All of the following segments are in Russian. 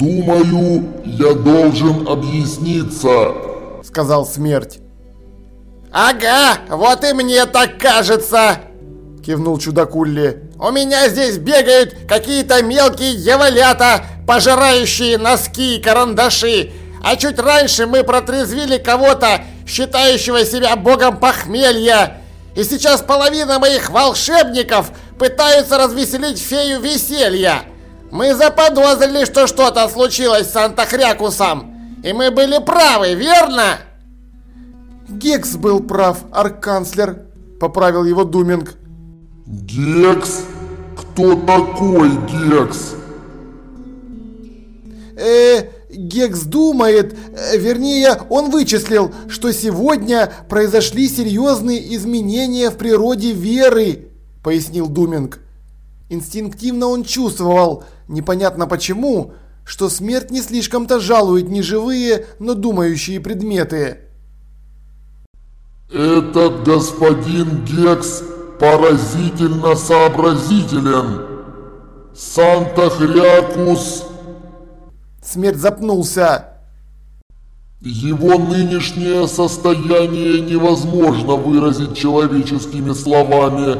«Думаю, я должен объясниться», — сказал смерть. «Ага, вот и мне так кажется!» – кивнул чудакулли. «У меня здесь бегают какие-то мелкие дьяволята, пожирающие носки и карандаши, а чуть раньше мы протрезвили кого-то, считающего себя богом похмелья, и сейчас половина моих волшебников пытаются развеселить фею веселья. Мы заподозрили, что что-то случилось с Санта-Хрякусом, и мы были правы, верно?» Гекс был прав, арканцлер, поправил его Думинг. Гекс? Кто такой Гекс? Э, Гекс думает, э, вернее, он вычислил, что сегодня произошли серьезные изменения в природе веры, пояснил Думинг. Инстинктивно он чувствовал, непонятно почему, что смерть не слишком-то жалует неживые, но думающие предметы. Этот господин Гекс поразительно сообразителен. Санта-Хрякус... Смерть запнулся. Его нынешнее состояние невозможно выразить человеческими словами.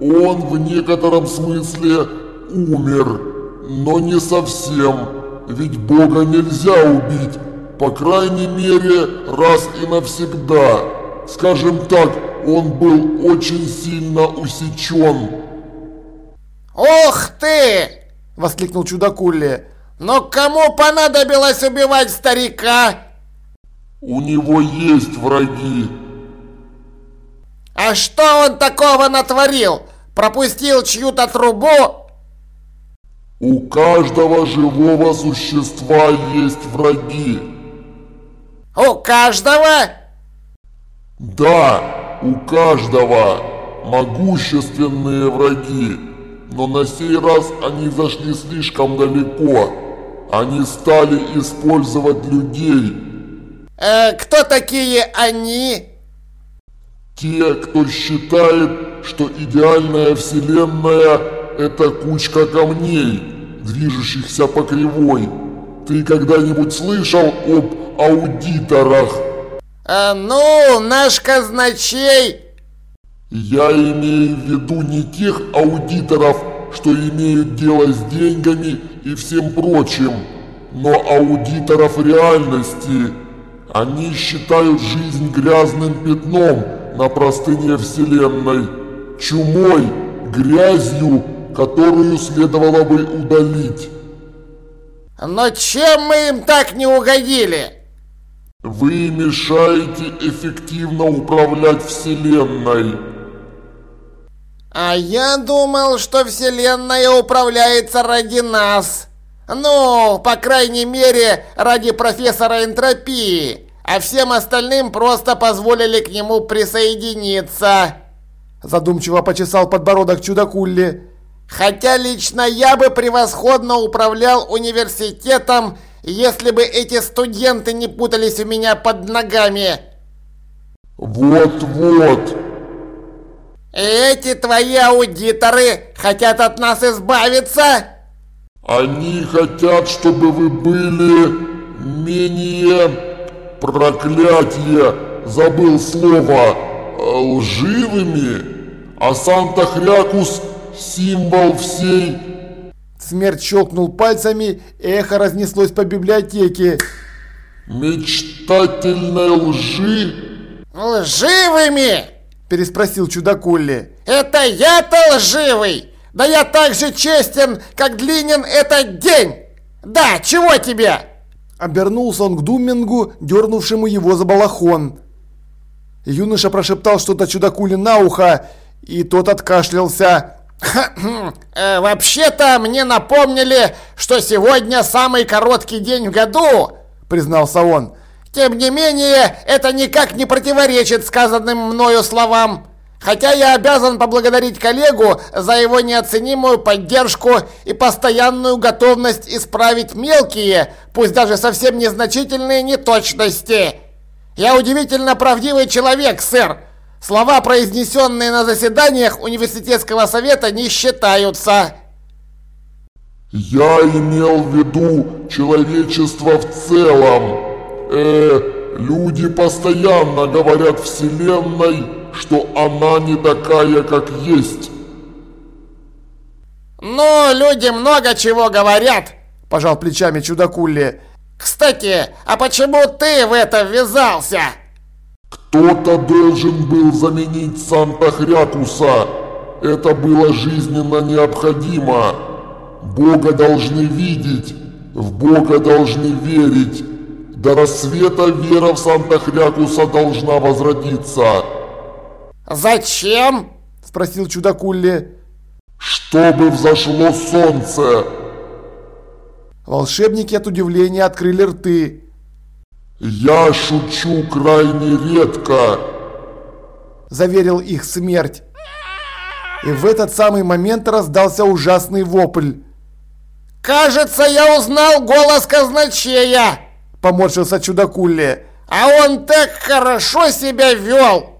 Он в некотором смысле умер, но не совсем, ведь Бога нельзя убить, по крайней мере, раз и навсегда. Скажем так, он был очень сильно усечен. «Ух ты!» – воскликнул чудакулли. «Но кому понадобилось убивать старика?» «У него есть враги». «А что он такого натворил? Пропустил чью-то трубу?» «У каждого живого существа есть враги». «У каждого?» Да, у каждого могущественные враги, но на сей раз они зашли слишком далеко. Они стали использовать людей. Э, кто такие они? Те, кто считает, что идеальная вселенная – это кучка камней, движущихся по кривой. Ты когда-нибудь слышал об аудиторах? А, ну, наш казначей... Я имею в виду не тех аудиторов, что имеют дело с деньгами и всем прочим, но аудиторов реальности. Они считают жизнь грязным пятном на простыне Вселенной, чумой, грязью, которую следовало бы удалить. Но чем мы им так не угодили? Вы мешаете эффективно управлять Вселенной. А я думал, что Вселенная управляется ради нас. Ну, по крайней мере, ради профессора энтропии. А всем остальным просто позволили к нему присоединиться. Задумчиво почесал подбородок чудакулли. Хотя лично я бы превосходно управлял университетом если бы эти студенты не путались у меня под ногами. Вот-вот. Эти твои аудиторы хотят от нас избавиться? Они хотят, чтобы вы были менее проклятие, забыл слово, лживыми, а Санта-Хрякус символ всей Смерть щелкнул пальцами, эхо разнеслось по библиотеке. «Мечтательной лжи?» «Лживыми?» – переспросил чудакулли. «Это я-то лживый! Да я так же честен, как длинен этот день! Да, чего тебе?» Обернулся он к Думмингу, дернувшему его за балахон. Юноша прошептал что-то чудакуле на ухо, и тот откашлялся. Э, Вообще-то мне напомнили, что сегодня самый короткий день в году, признался он. Тем не менее, это никак не противоречит сказанным мною словам. Хотя я обязан поблагодарить коллегу за его неоценимую поддержку и постоянную готовность исправить мелкие, пусть даже совсем незначительные неточности. Я удивительно правдивый человек, сэр. Слова, произнесенные на заседаниях университетского совета, не считаются. Я имел в виду человечество в целом. Э, люди постоянно говорят Вселенной, что она не такая, как есть. Ну, люди много чего говорят, пожал плечами чудакулли. Кстати, а почему ты в это ввязался? Кто-то должен был заменить Санта-Хрякуса. Это было жизненно необходимо. Бога должны видеть, в Бога должны верить. До рассвета вера в Санта-Хрякуса должна возродиться. «Зачем?» – спросил чудакулли. «Чтобы взошло солнце!» Волшебники от удивления открыли рты. «Я шучу крайне редко!» Заверил их смерть. И в этот самый момент раздался ужасный вопль. «Кажется, я узнал голос казначея!» Поморщился чудакулли. «А он так хорошо себя вел!»